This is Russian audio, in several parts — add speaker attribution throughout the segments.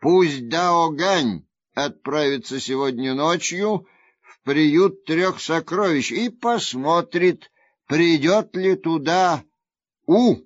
Speaker 1: Пусть Даогань отправится сегодня ночью в приют трех сокровищ и посмотрит, придет ли туда У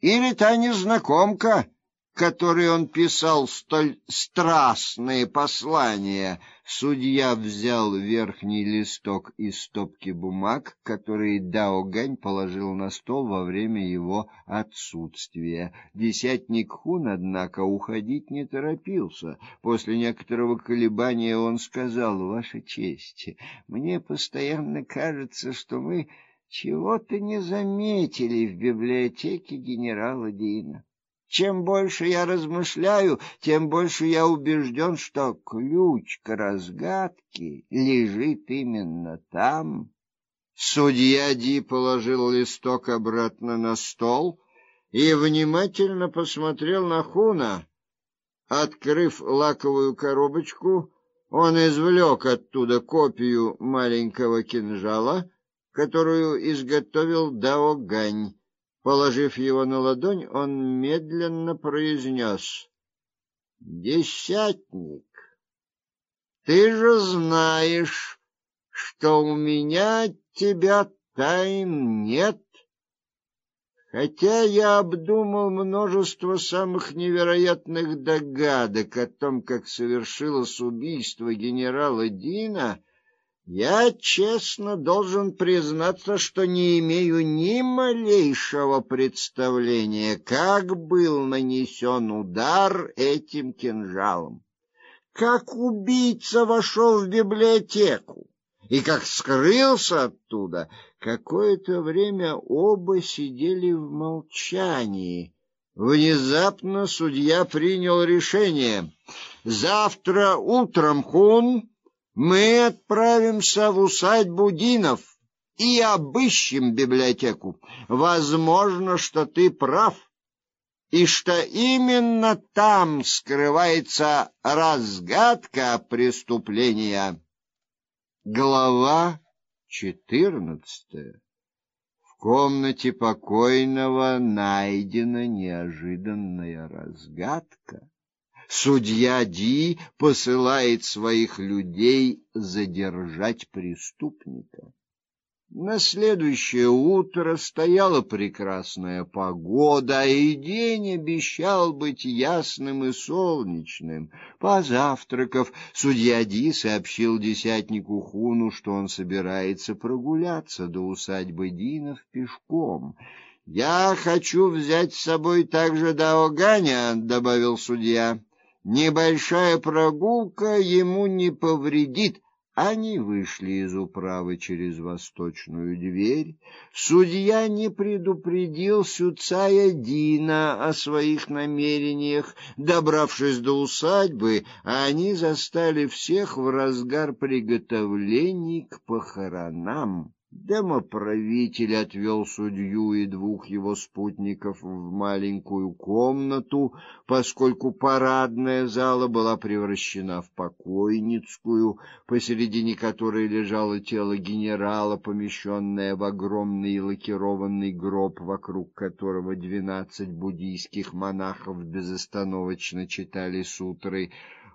Speaker 1: или та незнакомка, которой он писал столь страстные послания. Судья взял верхний листок из стопки бумаг, которые Даогань положил на стол во время его отсутствия. Десятник Хун, однако, уходить не торопился. После некоторого колебания он сказал: "Ваша честь, мне постоянно кажется, что мы чего-то не заметили в библиотеке генерала Дина". Чем больше я размышляю, тем больше я убежден, что ключ к разгадке лежит именно там. Судья Ди положил листок обратно на стол и внимательно посмотрел на Хуна. Открыв лаковую коробочку, он извлек оттуда копию маленького кинжала, которую изготовил Дао Гань. Положив его на ладонь, он медленно произнес: "Десятник, ты же знаешь, что у меня от тебя тайн нет. Хотя я обдумал множество самых невероятных догадок о том, как совершилось убийство генерала Дина, я честно должен признаться, что не имею ни малейшего представления, как был нанесен удар этим кинжалом. Как убийца вошел в библиотеку и как скрылся оттуда. Какое-то время оба сидели в молчании. Внезапно судья принял решение: завтра утром Хун мы отправимся в усадьбу Динов и обыщем библиотеку. Возможно, что ты прав, и что именно там скрывается разгадка преступления. Глава четырнадцатая. В комнате покойного найдена неожиданная разгадка. Судья Ди посылает своих людей задержать преступника. На следующее утро стояла прекрасная погода, и день обещал быть ясным и солнечным. Позавтракав, судья Ди сообщил десятнику Хуну, что он собирается прогуляться до усадьбы Динов пешком. Я хочу взять с собой также Даоганя, добавил судья. Небольшая прогулка ему не повредит. Они вышли из управы через восточную дверь. Судья не предупредил Сюцая Дина о своих намерениях. Добравшись до усадьбы, они застали всех в разгар приготовлений к похоронам. Домоправитель отвел судью и двух его спутников в маленькую комнату, поскольку парадная зала была превращена в покойницкую, посередине которой лежало тело генерала, помещенное в огромный лакированный гроб, вокруг которого двенадцать буддийских монахов безостановочно читали сутры.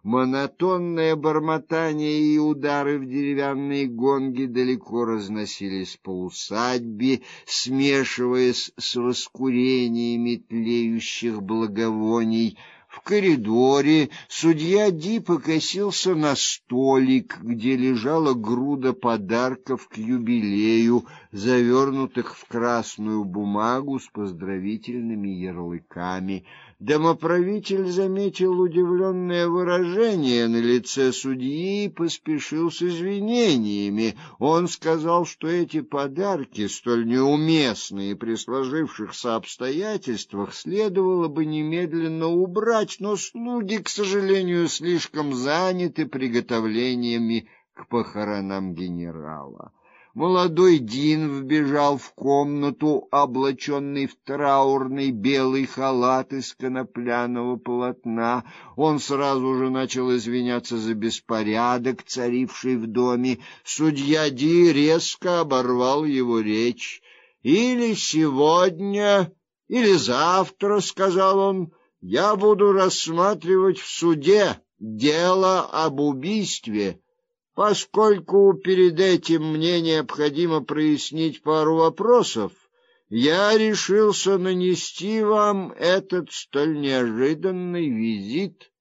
Speaker 1: Монотонное бормотание и удары в деревянные гонги далеко разносились по усадьбе, смешиваясь с воскурениями тлеющих благовоний. В коридоре судья Ди покосился на столик, где лежала груда подарков к юбилею, завернутых в красную бумагу с поздравительными ярлыками. Домоправитель заметил удивленное выражение на лице судьи и поспешил с извинениями. Он сказал, что эти подарки, столь неуместные при сложившихся обстоятельствах, следовало бы немедленно убрать, но слуги, к сожалению, слишком заняты приготовлениями к похоронам генерала. Молодой Дин вбежал в комнату, облаченный в траурный белый халат из конопляного полотна. Он сразу же начал извиняться за беспорядок, царивший в доме. Судья Ди резко оборвал его речь. "Или сегодня, или завтра", сказал он. я буду рассматривать в суде дело об убийстве, поскольку перед этим мне необходимо прояснить пару вопросов. Я решился нанести вам этот столь неожиданный визит.